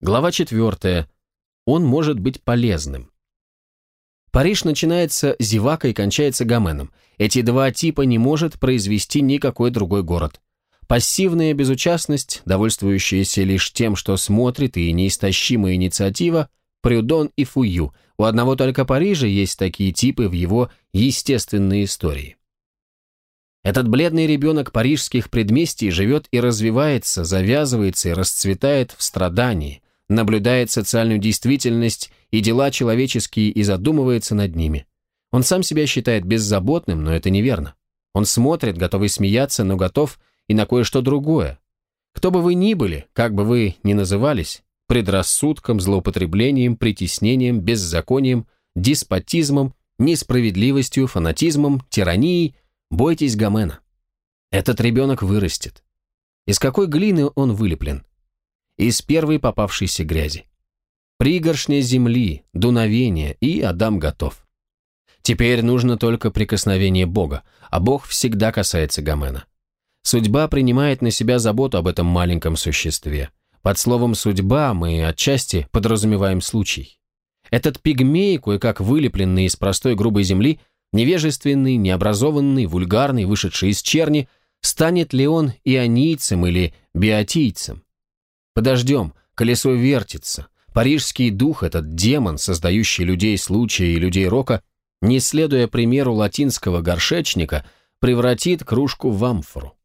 Глава 4. Он может быть полезным. Париж начинается зевакой и кончается Гоменом. Эти два типа не может произвести никакой другой город. Пассивная безучастность, довольствующаяся лишь тем, что смотрит, и неистощимая инициатива, Прюдон и Фую. У одного только Парижа есть такие типы в его естественной истории. Этот бледный ребенок парижских предместий живет и развивается, завязывается и расцветает в страдании, наблюдает социальную действительность и дела человеческие и задумывается над ними. Он сам себя считает беззаботным, но это неверно. Он смотрит, готовый смеяться, но готов и на кое-что другое. Кто бы вы ни были, как бы вы ни назывались, предрассудком, злоупотреблением, притеснением, беззаконием, деспотизмом, несправедливостью, фанатизмом, тиранией, бойтесь Гомена. Этот ребенок вырастет. Из какой глины он вылеплен? Из первой попавшейся грязи. Пригоршня земли, дуновение, и Адам готов. Теперь нужно только прикосновение Бога, а Бог всегда касается Гомена. Судьба принимает на себя заботу об этом маленьком существе. Под словом «судьба» мы отчасти подразумеваем случай. Этот пигмей, кое-как вылепленный из простой грубой земли, невежественный, необразованный, вульгарный, вышедший из черни, станет ли он ионийцем или биотийцем? Подождем, колесо вертится. Парижский дух, этот демон, создающий людей случая и людей рока, не следуя примеру латинского горшечника, превратит кружку в амфору.